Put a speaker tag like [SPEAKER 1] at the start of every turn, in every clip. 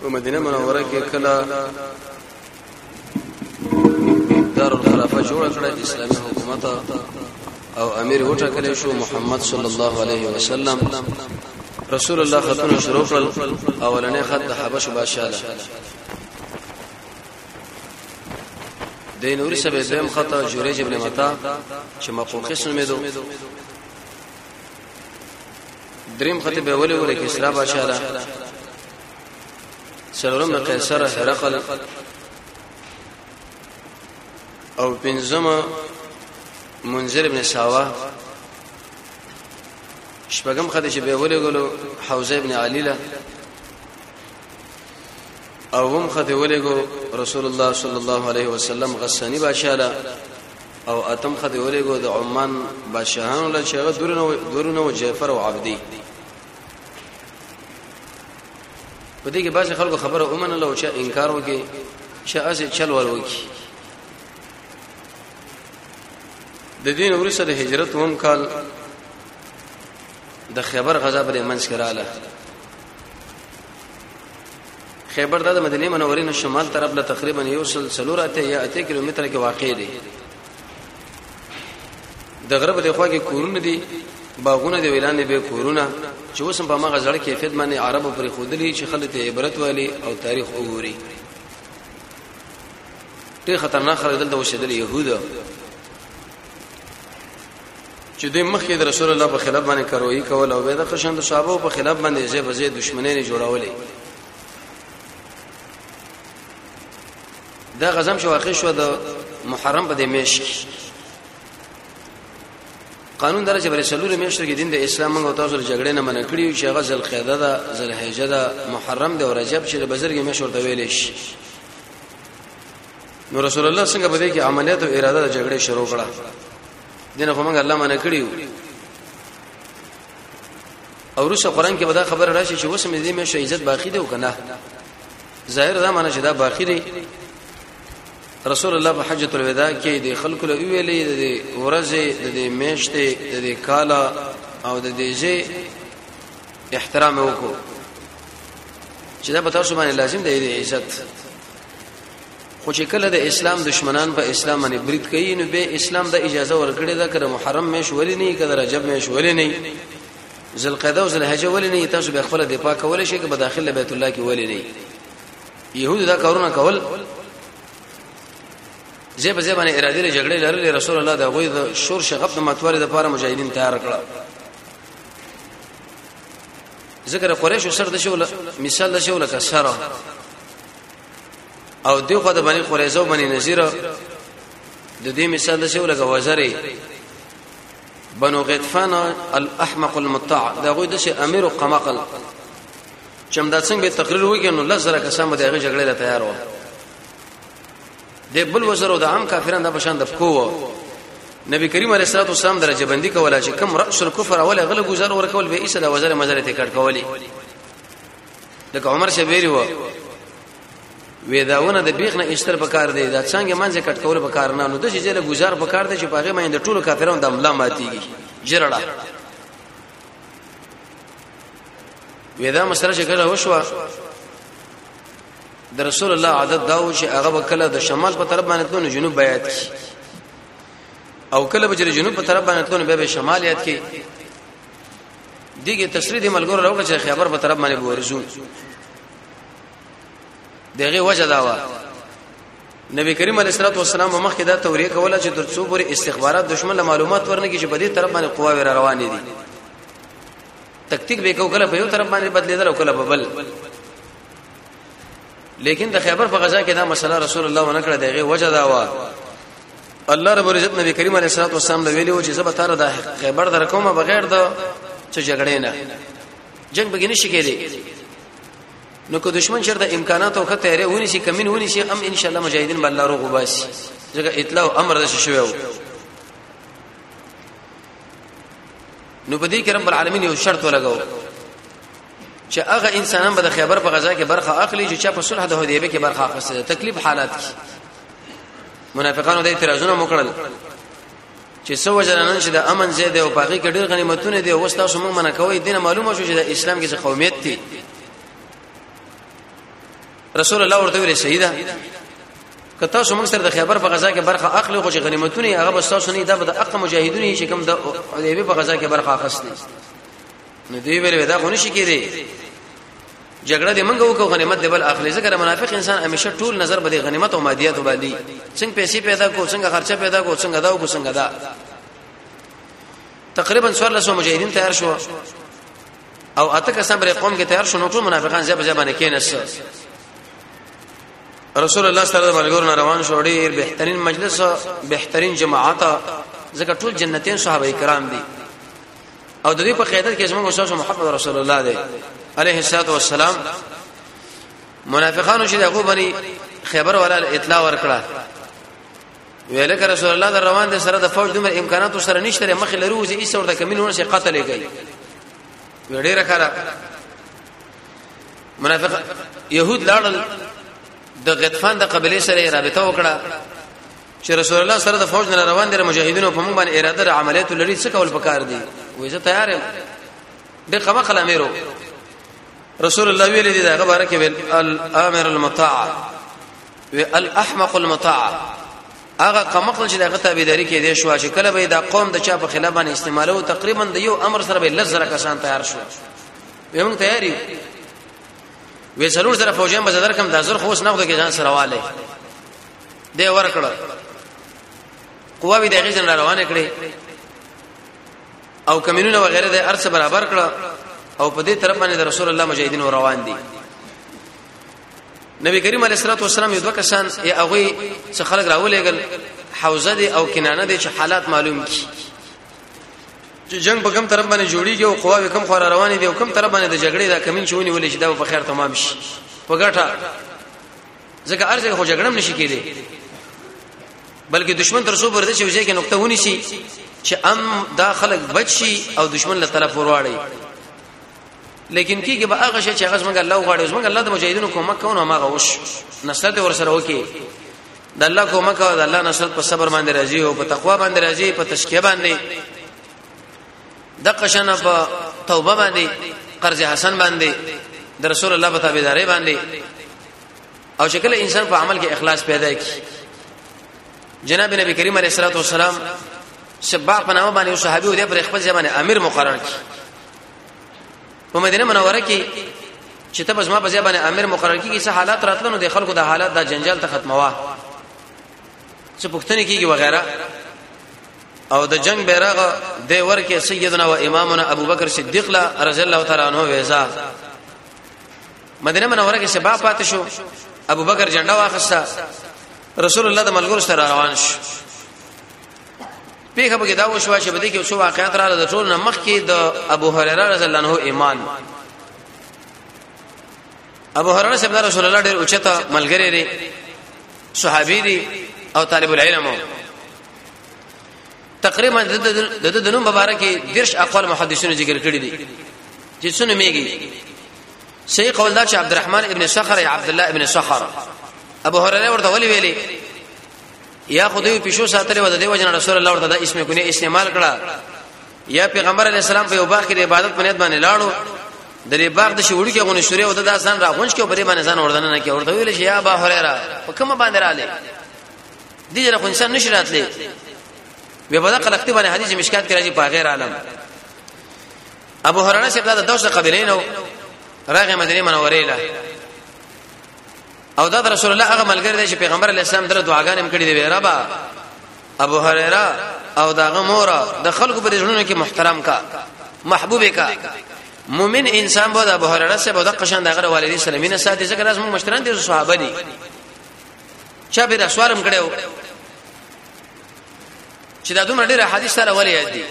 [SPEAKER 1] په مدینه منوره کې کله دار الخلافه جوړ کړ اسلامي حکومت او امیر وټاکل شو محمد صلی الله علیه وسلم رسول الله خطونه شروع کړل اولنې خط د حبش بادشاہ ده د نوري سبه دیم خط جوریج ابن متا چې مقوقس نومېدو دریم خطه به ولې ولې کسرا بادشاہ دا سلورم د قیصر هرقل او پنځم منذر ابن ساوا شپږم خطه چې به ولې ګلو حوزه ابن علی له او هم خطه ولې ګو رسول الله صلی الله علیه وسلم غسانی بادشاہ او اتم خدای ولېګو د عمان بادشاهانو له چې هغه دورونه دورونه او جعفر او عبدي په دې کې بعض خلکو خبره اومنه له چې انکار وکي چې اسه چل ور وکي د دین ورسره د هجرت هم کال د خیبر غزا پر منځ کړه خیبر د مدینه منورې نه شمال طرف له تقریبا یو سل سلوراته یا اته کیلومتر کې واقع دی د غرب د خوا کې کورونه دي باغونه دی ویلان دی به کورونه چې اوس په مغه ځړ کې خدمت نه عربو پر خودلی چې خلک ته عبرت والی او تاریخ وګوري ډېر خطرناک خلک دلته وشدل يهود چې د مخکې د رسول الله په خلاف باندې کاروي کول او د خشن د صحابه په خلاف باندې زې بزې دښمنۍ نه جوړولې دا غزم شو واقع شو د محرم په د میش قانون دره چې بر سلور میش کې دین د اسلام موږ تاسو جګړه نه منع کړی چې هغه ذل قعده ده ذل حجه ده محرم ده او رجب چې د بزرګ میش ورته ویل شي نو رسول الله څنګه بده کې عملیات او اراده د جګړې شروع کړه دینه کومه الله منع کړیو او روسه قران کې ودا خبر راشي چې اوس مې دې مې شې عزت باقی دی او کنه ظاهر دا معنی چې دا باقی دی رسول الله په حجۃ الوداع کې د خلکو له ویلې د ورځې د میشتې د کالا او د دیجه احترام وکړو چې دا په تاسو باندې لازم دی د عزت خو چې کله د اسلام دشمنان په اسلام باندې برید کوي نو به اسلام د اجازه ورکړي دا کړه محرم مې شولې نه کړه رجب مې شولې نه ذوالقعده او ذوالحجه ولې نه تاسو به خپل دفاع کولای شئ که په داخله بیت الله کې ولې نه يهود دا کارونه کول زه په ځبانه اراده له جګړې لرلې رسول الله دا غوي د شور شغب د متواري د پاره مجاهدین تیار کړل ذکر قریش سر د شو مثال د شو لکه سره او دی خو د بنی قریظه او بنی نذیر د دې مثال د شو لګه وزره بنو غطفان الاحمق المطاع دا غوی د شي امیر قمقل چم دا څنګه تقریر وکړي نو لزر کسان به دغه جګړه لا تیار و د بل وزرو د عام کافرانو د بشان د فکو نبی کریم علیه الصلاه والسلام درجه بندي کوله چې کم رأس الكفر اول غل گزار ورکول به ایسه د وزر مزر ته کټ کولی لکه عمر شه ویلی و وې داونه د بیخ نه اشتر په کار دی دا څنګه منځه کټ کول په کار نه نو د شجره گزار په کار دی چې پاغه مې د ټولو کافرانو د املا ماتيږي جرړه وې دا مسره چې کله وشو د رسول الله عادت دا و چې هغه کله د شمال په طرف باندې تلو جنوب بیات کی او کله به جنوب په طرف باندې تلو به شمال یاد کی دیګه تشریح دی ملګرو راوکړه چې خبر په طرف باندې ورزو دغه وجه دا و نبی کریم علیه الصلاه والسلام مخکې دا توریه کوله چې ترڅو پورې استخبارات دشمن له معلومات ورنه کې چې په دې طرف باندې قوا ور روانې دي تکتیک به کو کله په یو طرف باندې بدلیدل او کله په بل لیکن د خیبر په غزا کې دا مسله رسول الله ونکړه دغه وجه دا و الله رب العزت نبی کریم علیه الصلاه والسلام له ویلو چې زبر تر د خیبر در کومه بغیر د چې جګړې نه جنگ به نشي کېدی نو که دشمن شر د امکانات او خطر یې ونی شي کمین ونی شي ام ان شاء الله مجاهدین بل لارو غوباسي ځکه اطلاع او امر د شوی وو نو په دې کې رب العالمین یو شرط ولګاو چې هغه انسانان به د خیبر په غزا کې برخه اخلي چې چا په صلح د حدیبه کې برخه اخیسته تکلیف حالات کې منافقانو د اعتراضونو مکړل چې سو وجرانن چې د امن زید او باقي کې ډېر غنیمتونه دي او تاسو موږ منه کوي دین معلومه شو چې د اسلام کې څه قومیت دي رسول الله ورته ویل شهیدا که تاسو موږ سره د خیبر په غزا کې برخه اخلي خو چې غنیمتونه هغه بس تاسو نه دا به د اق مجاهدونه چې کوم د حدیبه په غزا کې برخه اخستي نو دی ویل ودا خو نشي کېدی جګړه دې منګه وکړو غنیمت دې بل اخلي ځکه منافق انسان همیشه ټول نظر به غنیمت او مادیات وبالي څنګه پیسې پیدا کو څنګه خرچه پیدا کو څنګه دا کو څنګه دا تقریبا 1400 مجاهدین تیار شو او اته کسان بر قوم کې تیار شو نو ټول منافقان ځبه ځبه نه کېنس رسول الله صلی الله علیه وسلم روان شو ډیر بهترین مجلس بهترین جماعت ځکه ټول جنتین صحابه کرام دي او د دې په قیادت کې زموږ استاد محمد رسول الله دی عليه الصلاه والسلام منافقانو چې دغه باندې خبر ولا اطلاع ورکړه ویل کړه رسول الله در روان دي سره د فوج دومره امکانات سره نشته مخې لرو چې ایسه ورته کمینونه شي قتل یې کوي ډیره کړه منافق يهود لاړل د غطفان د قبيله سره رابطه وکړه چې رسول الله سره د فوج نه روان دي مجاهدینو په موږ باندې اراده د عملیاتو لري څه کول پکار دي وې زه تیار یم د قما خلامېرو رسول الله ویل دي دا غبره کې ویل الامر المطاع وی الاحمق المطاع هغه قمقل چې دغه تابعداري کې دي شو چې کله به دا قوم د چا په خلاف باندې استعمالو تقریبا د یو امر سره به لزر کسان تیار شو به موږ تیاری وې ضرور سره فوجان به زدر کم د زر خوښ نه خو کې ځان سره والي دی ورکړه قوا وی دغه جن را روانه کړي او کمینونه وغیرہ د ارڅ برابر کړه او په دې طرف باندې د رسول الله مجاهدین روان دي نبی کریم علیه الصلاه والسلام یو دوه کسان یې هغه څخه خلک راولېګل حوزه دي او کنانه دي چې حالات معلوم کی چې جنگ په کوم طرف باندې جوړیږي او قواوی کوم خور روانې دي او کوم طرف باندې د جګړې دا کمین چونی ولې چې دا په خیر تمام شي په ګټه ځکه ارزه خو جګړه هم نشي کېدی بلکې دشمن تر څو برده شي ځکه نقطه ونی شي چې ام دا خلک بچي او دشمن له طرف ورواړي لیکن کیږي به هغه شي چې هغه څنګه الله غواړي څنګه الله د مجاهدینو کومک کوي نو هغه وش نصرت ورسره وکي د الله کومک او د الله نصرت په صبر باندې راځي او په تقوا باندې راځي په تشکیه باندې د قشن په توبه باندې قرض حسن باندې د رسول الله په تابعداري باندې او چې کله انسان په عمل کې اخلاص پیدا کی جناب نبی کریم علیه الصلاه والسلام سبا په نامه باندې صحابي او د پر خپل ځمانه امیر مقرر کی په مدینه منوره کې چې ته بس ما په ځمانه امیر مقرر کیږي څه حالات راتلنو د خلکو د حالات د جنجال ته ختموا څه پښتني کیږي وغیرہ او د جنگ بیرغ د ورکه سیدنا و امامنا ابوبکر صدیق لا رضی الله تعالی عنہ ویزا مدینه منوره کې شبا پاتې شو ابو بکر جنډه واخسته رسول الله د ملګرو سره روان شو پیغه بګه دا وشو چې بده کې څو واقعات را د ټول نمخ کې د ابو هريره رضی الله عنه ایمان ابو هريره صاحب رسول الله ډېر اوچته ملګری دی صحابي دی او طالب العلم و تقریبا د د نوم مبارک درش اقوال محدثینو ذکر کړی دي چې څونه میږي صحیح قول دا چې عبدالرحمن ابن صخر یا عبد الله ابن صخر ابو هريره ورته ولي ویلي یا خدای پښو ساتلې و د دیو جن رسول الله ورته د اسم کونه استعمال کړه یا پیغمبر علی السلام په یو باغ کې د عبادت په نیت باندې لاړو د دې باغ د شوړي کې غونې شوري او د داسان راغونج کې پرې باندې ځان وردن نه کې ورته ویل شي یا ابو هريره په کومه باندې رااله دي جره انسان نشي راتلې به بده قلقتی باندې حدیث مشکات کې راځي په غیر عالم ابو هرره چې د دوسه قبیلې نو راغه مدینه منوره له او دا رسول الله هغه ملګری دی چې پیغمبر علی السلام دره دعاګانې هم کړې دی ربا ابو هريره او داغه مور د خلکو په ژوندونو کې محترم کا محبوب کا مؤمن انسان به د ابو هريره سره به د قشان دغه والدي سلامینه ساتي ځکه راز موږ مشتران دي صحابه دي چا به رسوالم کړو چې دا دومره ډېر حدیث تعالی ولې یاد دي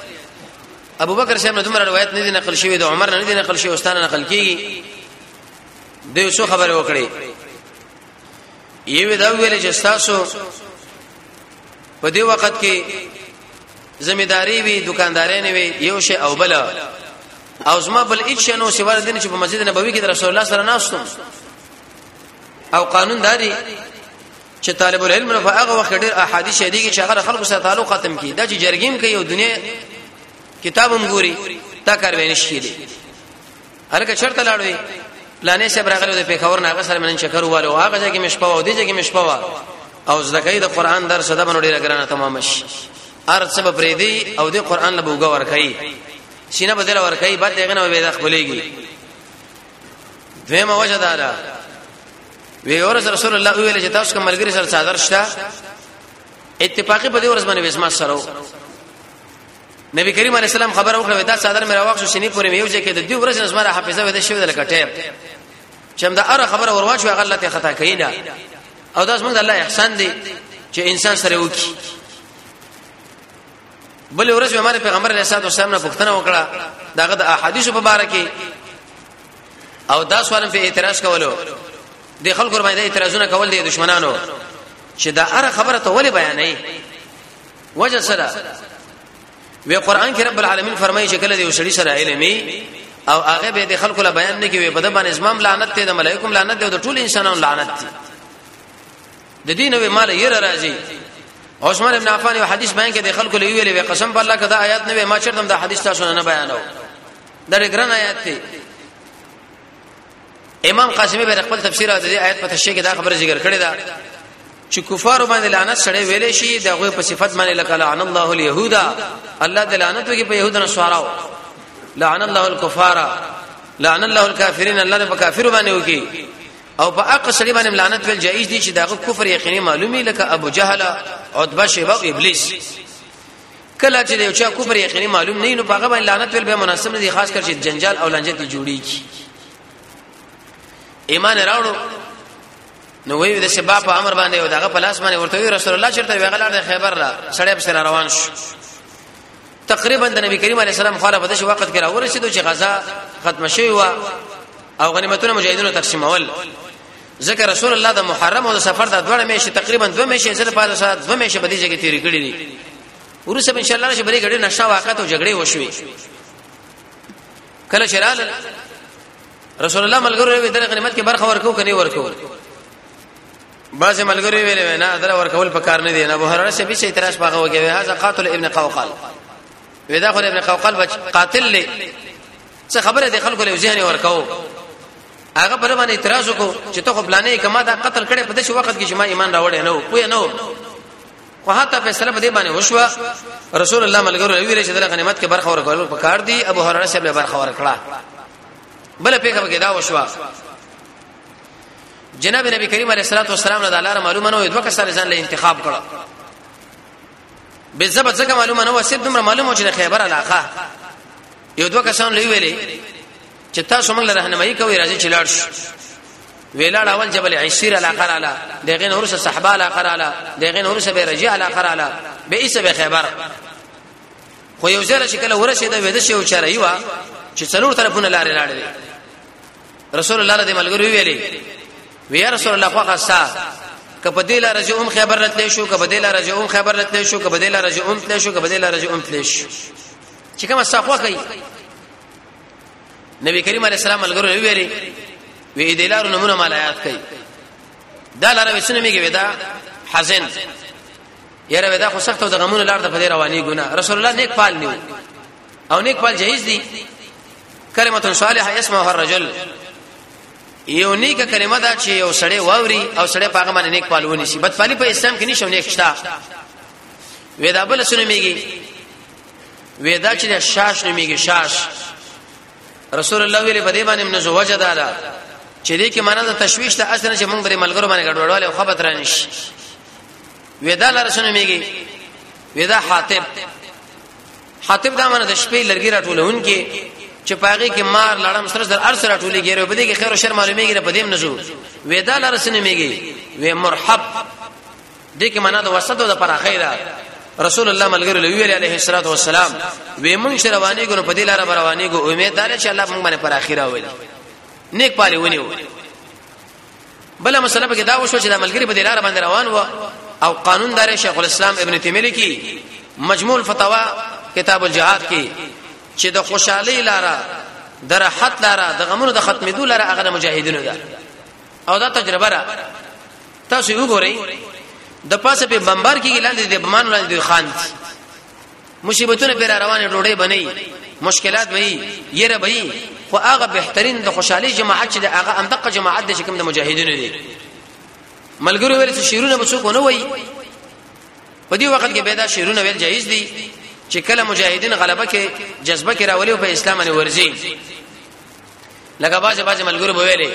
[SPEAKER 1] ابو بکر صاحب دومره روایت نه دي نقل شوی د عمر نه دي نقل شوی استاد نقل کیږي د یو څه خبره وکړي یوه دا ویل چې تاسو په دې وخت کې زمیداری وی دکانداري نه وی یو شی او بل او زما بل هیڅ نو سیوار دین چې په مسجد نبوي کې رسول الله سره ناستم او قانون داري چې طالب العلم نه هغه وخت ډېر احادیث شریږي چې هغه خلکو سره تعلق ختم کی دا چې جرګیم کوي او دنیا کتابم ګوري تا کار ویني شي دي هرکه چرته لاړوي پلانې سره راغلو د پیښور نه هغه سره من چکر واله او هغه ځکه مش پاو دي ځکه مش پاو او زکای د قران درس ده باندې ډیره ګرانه تمام شي ار څه پرې دی او د قران له بوګه ورکای سینه بدل ورکای بعد دغه نه وې د خپلېږي دویمه وجه دا ده وی ورځ رسول الله ویل چې تاسو کوم ملګری سره څادر شته اتفاقی په دې ورځ باندې وسما سره نبی کریم علیه السلام خبر وکړه دا څادر مې راوښ شو شنی پورې مې یو ځکه د دې ورځ نه زمره حافظه وې شوې د لکټه چې دا اره خبره ورواچو غلطه خطا کینا او دا زموږ د الله احسان دی چې انسان سره وکی بل ورځ به مال پیغمبر علیه الصلاه والسلام نه پوښتنه وکړه داغه د احادیث په اړه کې او دا سوال په اعتراض کولو د خلکو باندې اعتراضونه کول دي دشمنانو چې دا اره خبره ته ولې بیانې وجه سره وی قران کې رب العالمین فرمایي چې کله دې وسړي سره علمي او هغه به د خلکو لا بیان نه کوي په دبان اسمام لعنت ته د ملائکم لعنت ته د ټول انسانانو لعنت ته د دین او مال یې راځي عثمان ابن عفان یو حدیث بیان کړي خلکو له ویلې وی قسم په الله کدا آیات نه وي ما چرته دا حدیث تاسو نه بیانو دا ګران آیات دی امام قاسمی به خپل تفسیر د دې آیت په تشریح کې دا خبره ذکر کړې ده چې کفار باندې لعنت سره ویلې شي دا غوې په صفت باندې لکه لعن الله اليهود الله د لعنت کې په يهودانو سواراو لعن الله الكفار لعن الله الكافرين الله په کافر باندې وکي او په اق سړي باندې لعنت ویل جایز دي چې داغه کفر یقیني معلومي لکه ابو جهل عتبه شیبه او ابلیس کله چې یو چا کفر یقیني معلوم نه نو هغه باندې لعنت ویل به مناسب نه دي خاص کر چې جنجال او لنجه دي جوړیږي ایمان راوړو نو وی د سبا په امر باندې او دغه پلاس باندې ورته رسول الله چرته ویغلار د خیبر را سړی په سره روان شو تقریبا د نبی کریم علیه السلام خاله په دې وخت کې راورسېدو چې غزا ختم شوی و او غنیمتونه مجاهدینو تقسیمول ځکه رسول الله د محرم او د سفر د دوه میاشتې تقریبا دوه میاشتې زړه پاره سره دوه میاشتې په دې ځای کې تیرې کړې دي ورسره ان شاء الله چې بری غړي نشه واقعات او جګړې وشوي کله شرال رسول الله ملګرو یې د غنیمت کې برخه ورکو کني ورکو بعض ملګری ویل نه در ورکول په کار نه دی نه بهر رسې به اعتراض پاغه وګي هاذا قاتل ابن قوقل ودا خو ابن قوقل بچ قاتل لې څه خبره دی خلکو له ذهن ورکاو هغه پر باندې اعتراض وکړو چې ته خو بلانې کما دا قتل کړي په دې وخت کې چې ما ایمان راوړې نه و پوه نه و خو حتی فیصله په دې باندې وشوه رسول الله ملګرو ویل چې دغه غنیمت کې برخه ورکول په کار دی ابو هرره صاحب له برخه ورکړه بل پیغه کې دا وشوه جناب نبی کریم علیه الصلاه والسلام له الله معلومه نو دوه کسان ځان له انتخاب کړه به زبر څنګه معلومه نو سید دومره معلومه چې خیبر علاقه یو دوه کسان لوي ویلې چې تاسو موږ له راهنمایي کوي راځي چې لاړ شو ویلاړ اول جبل عشیر علاقه رااله دغه نور سره صحابه علاقه رااله دغه نور سره رجع علاقه رااله به ایسه به خیبر خو یو ځل چې کله ورسېده وېد شي او چرایي وا چې څلور طرفونه لارې لاړې رسول الله دې ملګری ویلي وی رسول الله خو خاصه کبه دې لار جوم خبر راتلې شو کبه دې لار جوم خبر راتلې شو کبه دې لار جوم تلې شو کبه دې لار جوم تلې شو چې کومه صفه کوي نبی کریم علیه السلام ملګرو ویلي وی دې لار نمونه مال آیات کوي دا لار وسنه میږي ودا حزن یاره ودا خو سخت او د غمونو لار د په رواني ګنا رسول الله نیک پال نیو او نیک فال جهیز دی کلمه صالحه اسمها الرجل یو نیک کلمه دا چې یو سړی واوري او سړی پاګه باندې نیک فال ونی شي بدفعلی په اسلام کې نشو نیک شتا وې دا بل سره میږي وې دا چې شاش نه میږي شاش رسول الله ویلي په دې باندې موږ زوجه دادا چې دې کې معنا د تشويش ته اصل چې موږ بری ملګرو باندې ګډوډواله او خبرت رانیش ودا لرسونه میږي ودا حاتب حاطب دا معنی د شپې لرګي راټولونکي چې پاغي کې مار لړم سره در ارس راټولې ګیره په دې کې خیر او شر معلومیږي په دې نزو ودا لرسنه میږي و مرحب دې کې معنا د وسط او د پراخې ده رسول الله ملګری لوی علیه الصلاۃ والسلام وې مونږ رواني ګنو په دې لار رواني ګو امید ده چې الله مونږ باندې پر اخیره ولي نیک پالي ونیو بل مسله پکې دا وشو چې د ملګری په دلاره باندې روان و او قانون دار شیخ الاسلام ابن تیمیه لیکي مجموع الفتاوا کتاب الجهاد کې چې د خوشحالي لاره د راحت لاره د غمونو د ختمېدو لاره هغه مجاهدینو ده او دا تجربه را تاسو وګورئ د پاسه په بمبار کې لاندې د بمان لاندې خان مصیبتونه پر روانه ډوډۍ بنئ مشکلات وي یره وي خو هغه بهترین د خوشحالي جماعت چې هغه همدغه جماعت دي چې کوم د مجاهدینو دي ملګرو ویل چې شیرونه به څوک نه وای په دې وخت کې پیدا شیرونه ویل جایز دي چې کله مجاهدین غلبه کې جذبه کې راولي او په اسلام باندې ورزي لکه باز باز ملګرو به ویلې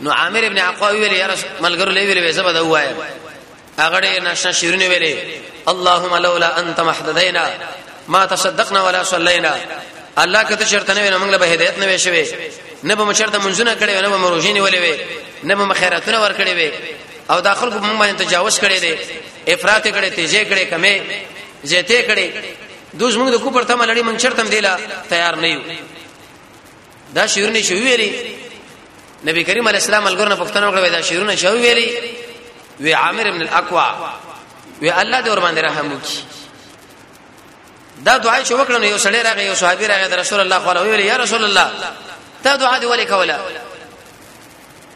[SPEAKER 1] نو عامر ابن عقوا ویلې یا رسول ملګرو لې ویلې زبده وایم هغه ډېر نشه شیرونه ویلې اللهم لولا انت محددینا ما تصدقنا ولا صلینا الله کته شرط نه وینم موږ له هدایت نه وشوي نه به مشرت منځونه کړي نه به مروجینی ولې وي نه به خیراتونه ور کړی وي او داخل کو موږ باندې تجاوز کړي دي افراط کړي تیزه کړي کمه زیته کړي دوز موږ د کوپر تمه لړی موږ چرتم دیلا تیار نه یو دا شعرونه چې ویلي نبی کریم علی السلام الګرنه پښتنه وکړه دا شعرونه چې ویلي وی عامر ابن الاقوا وی الله دې ور باندې رحم وکړي دا دعا چې وکړنه یو سړی راغی یو صحابي راغی رسول الله صلی الله علیه وسلم یا رسول الله دا دعا دې ولې کوله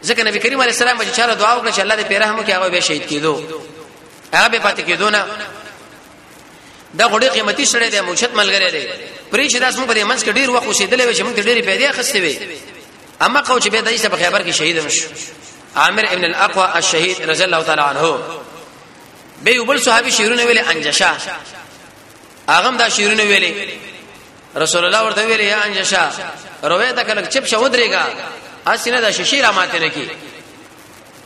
[SPEAKER 1] ځکه نبی کریم علی السلام چې چاره دعا وکړه چې الله دې پیرهمو کې هغه به شهید کېدو هغه به پاتې کېدو نه دا غوډه قیمتي سره دی موشت ملګری دی پرې چې داس موږ په دې منځ کې ډیر وخت اوسېدلې وي چې موږ ډېری پیدا خستې وي اما کو چې به دایسته په خیبر کې شهید نشو عامر ابن الاقوى الشهید رضی الله تعالی عنہ به یو بل صحابي شیرونه ویلې انجشا اغم دا شیرونه ویلې رسول الله ورته ویلې یا انجشا روي دا کله چپ شو درېګا اسینه دا شیشه را ماته نه کی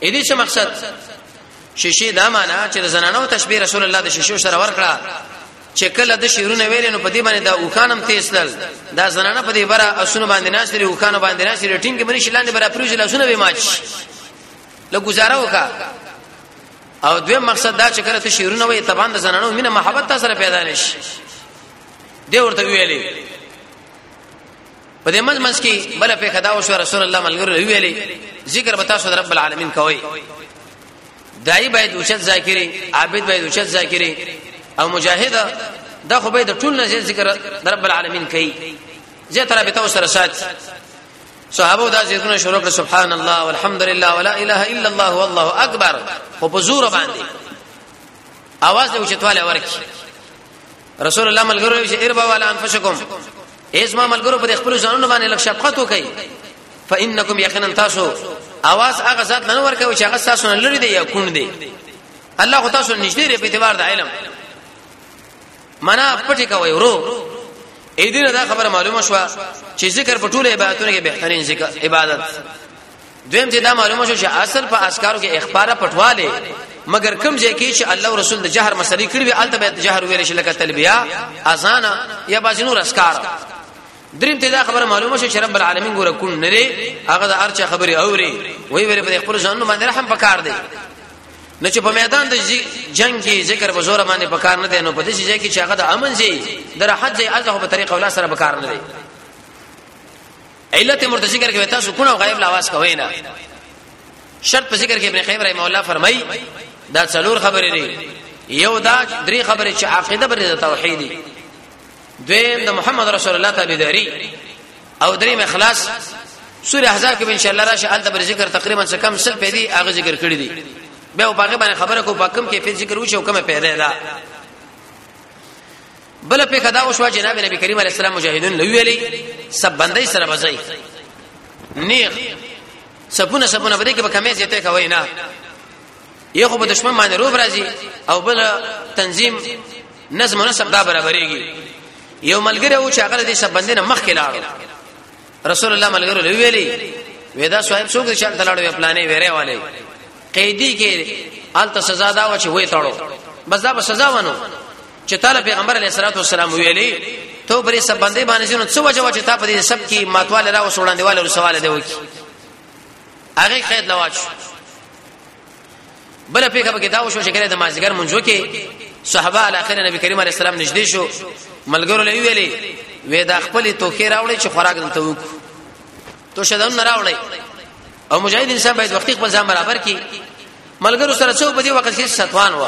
[SPEAKER 1] اې دې څه مقصد شیشې دا معنا چې د زنانو تشبیه رسول الله د شیشو سره ورکړه چې کله د شیرونه ویل نو په دې باندې دا اوخانم تیسل دا زنانه په دې برا اسونه باندې ناش لري اوخانه باندې ناش لري ټینګ باندې شلاندې برا پروز لاسونه به ماچ له گزاره وکا او دویم مقصد دا چې کله ته شیرونه وې تبان د زنانو مینه محبت سره پیدا نشي دی ورته ویلې په دې منځ منځ کې بل په خدا او شو رسول الله ملګرو ویلې ذکر به تاسو رب العالمین کوي دای باید اوچت ذاکری عابد باید اوچت ذاکری او مجاهد دا خو به د ټول نه ذکر رب العالمین کوي زه تر به تاسو سره سات صحابه دا ذکرونه شروع کړ سبحان الله والحمد لله ولا اله الا الله والله اکبر خو په زور باندې اواز له اوچتواله ورکی رسول الله ملګرو چې اربا والا انفسکم ایز ما ملګرو پر خپل ځانونو باندې لږ شفقت وکړي فانکم یقینا تاسو اواز هغه ذات نه ورکوي چې هغه تاسو نه لري دی یا کون دی الله خو تاسو نشته لري په اعتبار د علم منا پټی کوي ورو اې دې دا خبره معلومه شو چې ذکر په ټوله عبادتونو کې بهترین ذکر عبادت دویم ته دا معلومه شو چې اصل په اسکارو کې اخبار پټواله مګر کم ځای کې چې الله رسول د جهر مسلې کړی وي الته به جهر ویل شي لکه تلبیه اذان یا باز نور اسکار دریم ته دا خبره معلومه شو چې رب العالمین ګوره کون نه لري هغه د ارچا خبره اوري وی ویل په خپل ځان باندې رحم پکار دی نو چې په میدان د جنگ کې ذکر په زور باندې پکار نه دی نو په دې ځای کې چې هغه د امن ځای د راحت ځای الله په طریقه ولا سره پکار نه دی علت مرته ذکر کوي تاسو کونه غیب لا واس کوي نه شرط په ذکر کې ابن قیم رحم الله فرمای دا څلور خبرې دي یو دا درې خبرې چې عقیده بر د توحیدی دویم د محمد رسول الله تابعداري او دریم اخلاص سوره احزاب کې ان شاء الله راشه ال تبر ذکر تقریبا څه کم سل پیدي هغه ذکر کړی دي به په هغه باندې خبره کو په کم کې په ذکر وشو کومه پیدا ده بل پیخه دا وشو جناب نبی کریم علیه السلام مجاهدون لوي ویلي سب بندي سره بځای نیغ سپونه سپونه بده کې به کمې زیاته کوي نه یو خو په دشمن باندې روب راځي او بل تنظیم نظم نه سبدا برابرېږي یو ملګری و چې هغه دې سب بندې نه مخ کې لاړ رسول الله ملګرو لوي ویلي ودا صاحب څوک چې تل لاړو پلانې ویره والے قیدی کې آلته سزا دا و چې وې تړو بس دا به سزا ونه چې تعالی پیغمبر علیه الصلاۃ والسلام ویلي ته پرې سب باندې باندې شنو څه وجه وجه ته پرې سب کې ماتواله را وسوړاندې والو رسواله دی وکی هغه قید لواج بل پیګه به دا وشو چې کله د مازیګر منځو کې صحابه علی اخر نبی کریم علیه السلام نږدې شو ملګرو لوي ویلي وې دا خپل توخې راوړي چې خوراک دلته وکړو تو شدن نه راوړي او مجاهد انسان باید وختي خپل ځان برابر کړي ملګرو سره څو په دې وخت کې ستوان و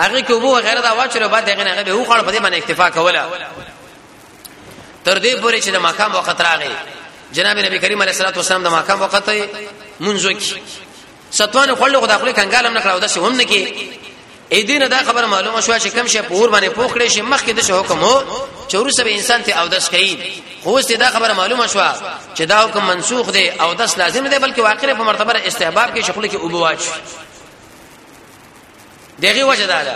[SPEAKER 1] هغه کې وو غیر دا واچره بعد هغه نه به وخړ په دې باندې اکتفا کوله تر دې پورې چې د مقام وخت راغی جناب نبی کریم علیه الصلاه والسلام د مقام وخت منځو کې ستوانه خلل خدا خپل کنګالم نه کړو دا څه هم نه کې اې دینه دا خبره معلومه شو چې کم شي په اور باندې پوخ کړي شي مخکې د حکم هو چورو سبه انسان ته او داس کوي خو است دا خبره معلومه شو چې دا حکم منسوخ دی او داس لازم دی بلکې واقع په مرتبه استحباب کې شغل کې ابواج دغه وجه دا ده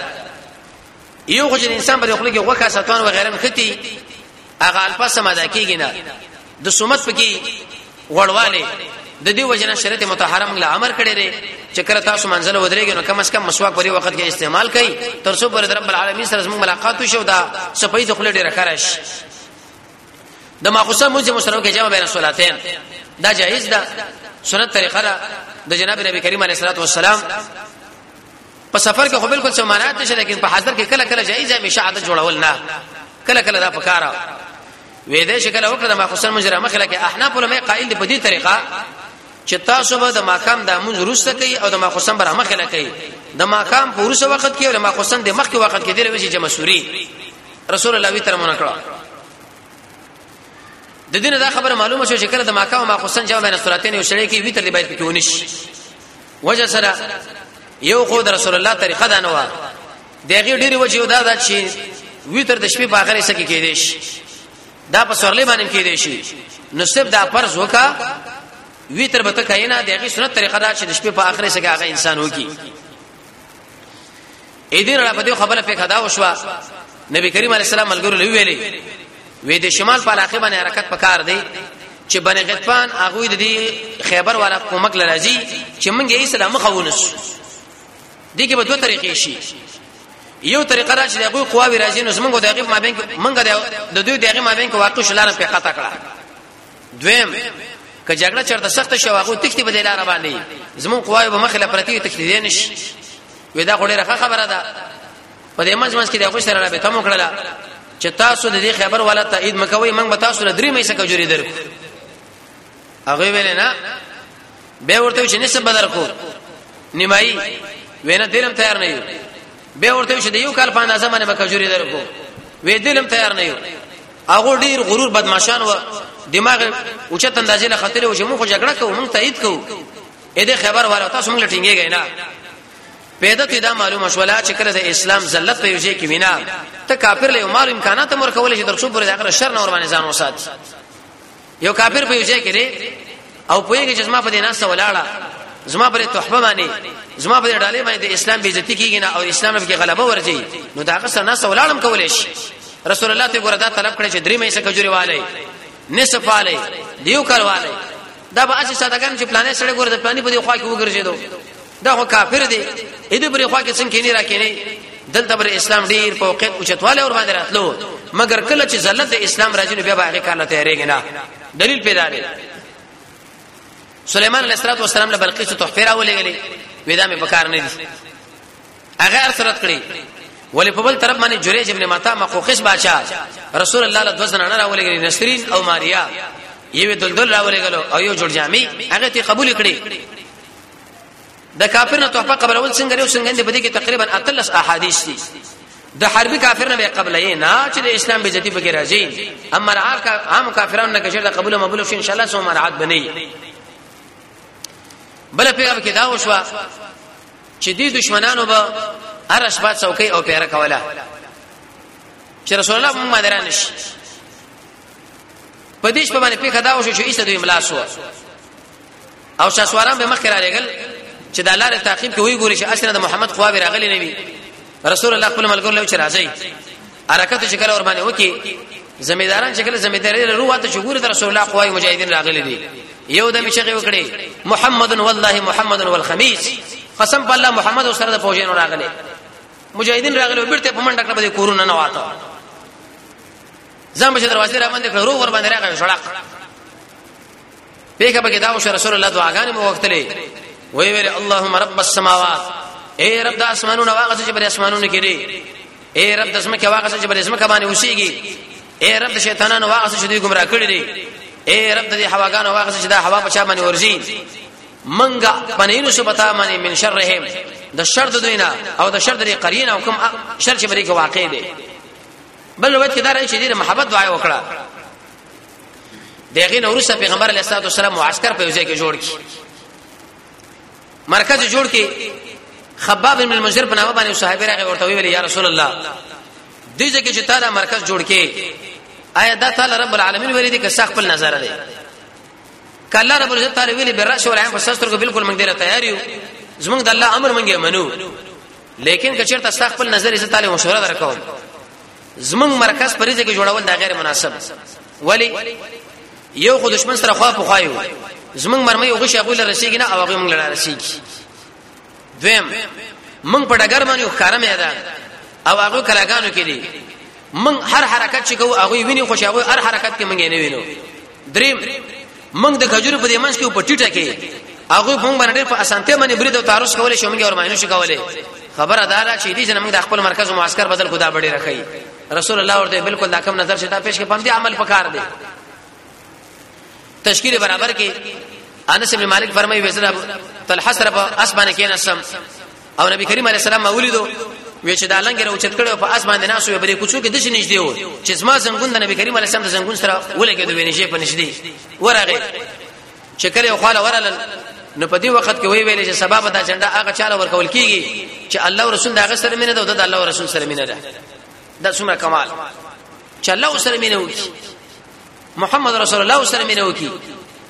[SPEAKER 1] یو خو چې انسان پر خپل کې غوخه ساتون و غیره مختی هغه الفاظ ماده کیږي نه د سومت پکې وړواله د دې وجنه شریعت متحرم له امر کړي لري چې کله تاسو منځله ودرېږئ نو کم از کم مسواک پرې وخت کې استعمال کړئ تر څو پر رب العالمین سره زموږ ملاقات وشي او دا صفای د خله ډیره کارش د ماخوسه مونږ مسلمان کې جمع بین صلاتین دا جایز ده سنت طریقه ده د جناب نبی کریم علیه الصلاه والسلام په سفر کې خو بالکل څه مانات نشته لیکن په حاضر کې کله کله جایز ده همیشه عادت جوړول نه کله کله دا پکاره وې دې شکل وکړه د ماخوسه مونږ را مخله کې احناف علماء قائل دي په دې طریقه چې تاسو به د ماقام د مونږ روسته کوي او د ماخوسن بر مخه لکې د ماقام په روسه وخت کې او د ماخوسن د مخکې وخت کې دی لوي چې مسوري رسول الله وی ترمنه کړه د دین دا خبره معلومه شو چې کله د ماکا او ماخصن جواب بین سوراتین یو شړې کې وی تر دې باید کې ونیش وجه سره یو خو د رسول الله طریقه دا نه و دغه ډیره وجه دا دا چې وی تر د شپې په اخر سکه کې دیش دا په سورلې باندې کې دی شي نو سب دا فرض وکا وی تر به ته کینا دغه سنت طریقه دا چې د شپې په اخر سکه هغه انسان وکی اې دین را په دې خبره فکر دا وشوه نبی کریم علیه السلام ملګرو لوي ویلي وې د شمال په علاقه باندې حرکت پکار دی چې بنی غطفان هغه د دې خیبر والا کومک لراځي چې موږ یې اسلام مخاونس دي کې به دوه طریقې شي یو طریقه را چې دغه قواوی راځي نو موږ د هغه مابین موږ د دوی دغه مابین کې واقع شلاره په قطع کړه دویم که جګړه چرته سخت شو هغه تختی به د لار باندې زمون قواوی به مخله پرتی تختی دینش وې دا خو ډیره خبره ده په دې منځ منځ کې د خوش سره رابطه مو کړله چې تاسو د دې خبر ولا تایید مکوئ موږ به تاسو له درې مې څخه جوړې درکو هغه ویل نه به ورته چې نسب بدر کو نیمایي وینا دلم تیار نه یو به ورته چې د یو کال په اندازه باندې مکه جوړې درکو وې دلم تیار نه یو هغه ډیر غرور بدمعشان و دماغ اوچت اندازې له خطر او چې موږ جګړه کوو موږ تایید کوو اې دې خبر والو تاسو موږ لټینګېږئ نه پیدا ته دا معلومه شولا چې کله د اسلام ذلت په یوځای کې وینا ته کافر له مال امکانات مر کول شي تر څو پر ځای شر نه ور باندې ځان وساتي یو کافر په یوځای کې دی او پوهیږي چې زما په دې ناس ولاړه زما پر تحفه باندې زما پر ډالې باندې د اسلام بې عزتی کیږي نه او اسلام کې غلبه ورځي نو دا غسه ناس ولالم کولې شي رسول الله ته ګوردا طلب کړی چې درې مې څخه جوړي والي نصف والے دیو کال والے دا به اسی سادهګان چې پلانې سره ګور د پلانې په دی خوا کې وګرځیدو دا خو کافر دی اې دې پر خوا کې څنګه کینی راکینی دلته پر اسلام ډیر په وخت او چتواله اور باندې راتلو مګر کله چې ذلت د اسلام راځي نو بیا به هغه کار ته رېګ نه دلیل پیدا دی سليمان عليه السلام له بلقیس تحفه راولېګلې ودا مې پکار نه دي هغه ارث رد کړی ولې په بل طرف باندې جریج ابن متا مخوخش بادشاہ رسول الله له دوزن نه راولېږي نسرین او ماریا یو دلدل راولېګلو او یو جوړ جامي هغه ته قبول کړي د کافر نه تحفه قبلول څنګه لري څنګه دې بده کې تقریبا اتلس احادیث دي د حربي کافر نه به قبلې نه چې د اسلام به جتی پکې راځي اما عام کافرانو نه کشر د قبول او مقبول شي ان شاء الله سو مرعات بني بل پیغام کې دا وشو چې دې دشمنانو به هر شپه څوکۍ او پیره کوله چې رسول الله مونږ باندې رانش په دې شپه باندې پیخه دا وشو چې ایسه دوی املا سو او شاسواران به مخ کرا لګل چې د الله ر تعقیب کې وی ګوري چې اسنه د محمد خوا به راغلی نه وي رسول الله خپل ملګرو له چرایي حرکت چې کله ور باندې وکي زمیداران چې کله زمیداری له روه ته شګور در رسول الله قوای مجاهدین راغلي دي یو د میشغه وکړي محمد والله محمد والخميس قسم په الله محمد او سره د فوجینو راغلي مجاهدین راغلي بیرته په منډه کړه به کورونه نه واته ځم چې دروازه را باندې کړو ور باندې راغی شړق پیګه بګه دا او رسول الله دعاګانې مو وختلې وی ویل اللهم رب السماوات اے رب د اسمانونو واغه چې پر اسمانونو کې دی اے رب د اسمکه واغه چې پر اسمکه باندې اوسېږي اے رب د شیطانانو واغه چې دوی گمراه کړی دی اے رب د هواګانو واغه چې دا هوا په چا باندې ورځي منګه پنینو سبتا باندې من شرهم د شر د دوی نه او د شر د قرین او کوم شر چې بری کې واقع دی بل وخت کې دا راشي د محبت دعا وکړه دغه نو روسه پیغمبر علیه الصلاه والسلام معسكر په ځای کې جوړ کی مرکز جوړ کی خباب بن المنذر په نامه باندې صاحب راغی ورته ویل یا رسول الله دې ځکه چې تا دا مرکز جوړ کې آیا دا تعالی رب العالمین ویلي دي که سخت خپل نظر دی کله رب العزت تعالی ویلي برش ولعم فسستر کو بالکل موږ دې تیار یو زموږ د الله امر موږ منو لیکن کچیر ته سخت خپل نظر عزت تعالی مشوره درکوم زمنګ مرکز پرې ځکه جوړول دا غیر مناسب ولی یو خو دشمن سره خوا په خوایو زمنګ مرمه یو غشي غول رسیدي نه او هغه موږ لاره رسیدي دویم موږ په ډګر باندې ښکارا میدان او هغه کلاګانو کې دي موږ هر حرکت چې کوو هغه ویني خوشاله هر حرکت کې موږ نه وینو دریم موږ د کجوري په دې منځ کې په ټیټه کې هغه موږ باندې ډېر په اسانته باندې برید او تعرض کولای شو موږ ورماینو شو کولای خبره دا ده چې دې جن موږ د خپل مرکز او معسكر بدل خدا بډې راخی رسول الله ورته بالکل دا کم نظر شته پیش کې پم دې عمل پکار دی تشکیل برابر کې انس بن مالک فرمایي وزرا طلحه سره په اسمانه کې نسم او نبی کریم علیه السلام ولیدو وی چې دا لنګ راوچت کړو په اسمان د ناسو یې بلې کوڅو کې د شي نږدې و چې زما زنګون د نبی کریم علیه السلام د زنګون سره ولګېد وینې شي په نږدې ورغه چې کله خواله ورل نو په دې وخت کې وی ویل چې سبب دا جنډه هغه چاله ورکول کیږي چې الله او رسول دا هغه سره مینه ده او د الله او رسول سره مینه ده دا څومره کمال چې الله سره مینه وکړي محمد رسول الله سره مینه وکړي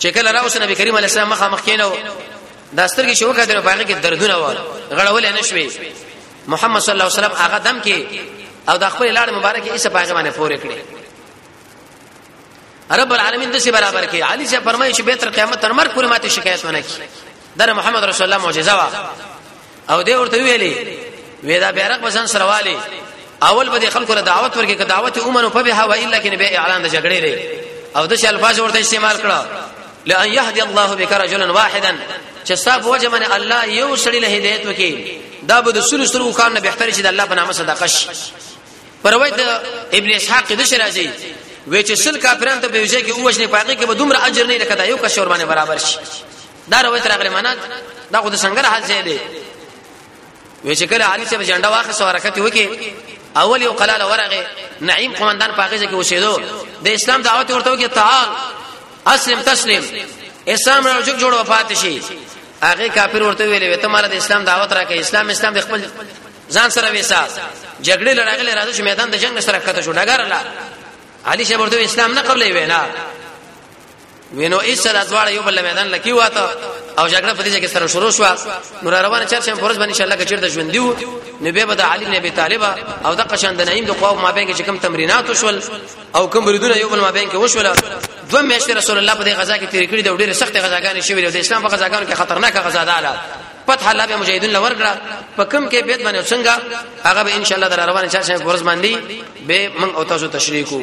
[SPEAKER 1] چې کله راوس نبی کریم علیه السلام مخه مخ کینو دا سترګې شو کړه په هغه کې دردونه و غړولې نشوي محمد صلی الله علیه وسلم هغه دم کې او د خپل لاړ مبارک یې په هغه باندې پورې کړې رب العالمین د سی برابر کې علی سے فرمایي چې به تر قیامت تر مرګ پورې ماته شکایت ونه کړي در محمد رسول الله معجزه وا او دې ورته ویلي وې دا بیرق بسن سره والي اول به خلکو له دعوت ورکې که دعوت اومنو په به وای الا کنه به اعلان د جګړې لري او د شي الفاظ ورته استعمال کړه لئن يهدي الله بك رجلا واحدا چې صاحب وجه من الله یو سړي له هدایت وکي دا به د سلو سلو کار نه بهتري چې د الله په نامه صدقه شي پر روایت ابن اسحاق د شرازي وې چې سل کافرانو ته به وجه کې اوجنه پاګه کې به دومره اجر نه لکه دا یو کشور باندې برابر شي دا روایت راغلی منات دا خو د سنگر حال ځای دی وی چې کله علي صاحب جنډه واخص او حرکت وکي اول یو قلال ورغه نعیم قومندان پاکیزه کې اوسېدو د اسلام دعوت ورته وکي تعال اسلم تسلیم اسلام راو جوړ جوړ وفات شي هغه کافر ورته ویلې وته مال د اسلام دعوت راکې اسلام اسلام د خپل ځان سره وېسا جګړې لړاګلې راځو چې میدان د جنگ سره کته شو ډګر لا علي شه ورته اسلام نه قبلې وینا وینو ایس سره دواړه یو بل میدان لکی واته او جګړه په دې کې سره شروع شو نو روان چرچ هم فرض باندې ان شاء الله کچیر د ژوند دیو نو به د علی نبی طالب او د قشان د نعیم د قوا ما بین کې کوم تمرینات وشول او کوم بریدونه یو بل ما بین کې وشول دوه میاشتې رسول الله په دې غزا کې تیر کړی د ډېر سخت غزاګانې شوې د اسلام په غزاګانو کې خطرناک غزا ده فتح الله به مجاهدین لور کړه په کوم کې بیت باندې څنګه هغه به ان شاء الله در روان چرچ هم فرض باندې به من او تاسو تشریح کوو